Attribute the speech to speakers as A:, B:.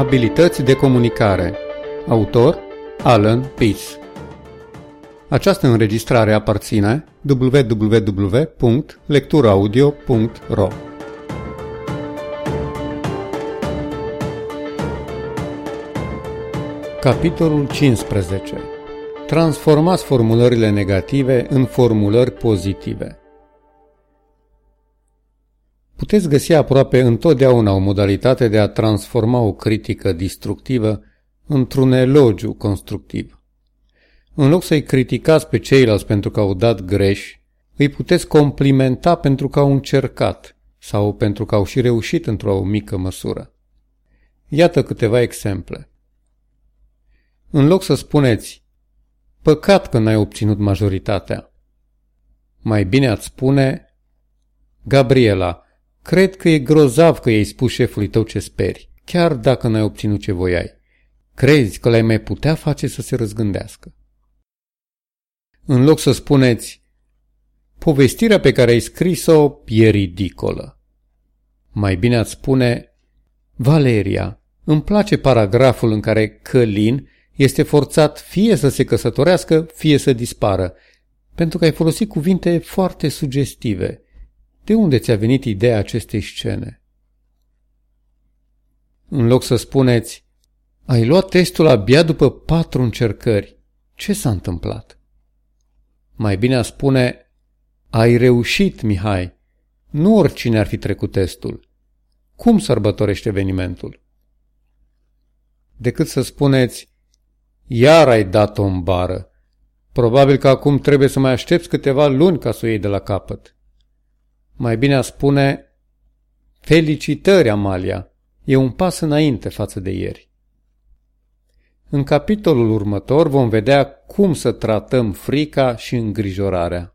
A: Abilități de comunicare. Autor Alan Peace Această înregistrare aparține www.lecturaudio.ro Capitolul 15 Transformați formulările negative în formulări pozitive Puteți găsi aproape întotdeauna o modalitate de a transforma o critică destructivă într-un elogiu constructiv. În loc să-i criticați pe ceilalți pentru că au dat greș, îi puteți complimenta pentru că au încercat sau pentru că au și reușit într-o mică măsură. Iată câteva exemple. În loc să spuneți, păcat că n-ai obținut majoritatea, mai bine ați spune, Gabriela, Cred că e grozav că i-ai spus șefului tău ce speri, chiar dacă n-ai obținut ce voiai. Crezi că l-ai mai putea face să se răzgândească. În loc să spuneți, povestirea pe care ai scris-o e ridicolă. Mai bine ați spune, Valeria, îmi place paragraful în care Călin este forțat fie să se căsătorească, fie să dispară, pentru că ai folosit cuvinte foarte sugestive – de unde ți-a venit ideea acestei scene? În loc să spuneți, ai luat testul abia după patru încercări. Ce s-a întâmplat? Mai bine a spune, ai reușit, Mihai. Nu oricine ar fi trecut testul. Cum sărbătorește evenimentul? Decât să spuneți, iar ai dat-o în bară. Probabil că acum trebuie să mai aștepți câteva luni ca să o iei de la capăt. Mai bine a spune Felicitări, Amalia! E un pas înainte față de ieri. În capitolul următor vom vedea cum să tratăm frica și îngrijorarea.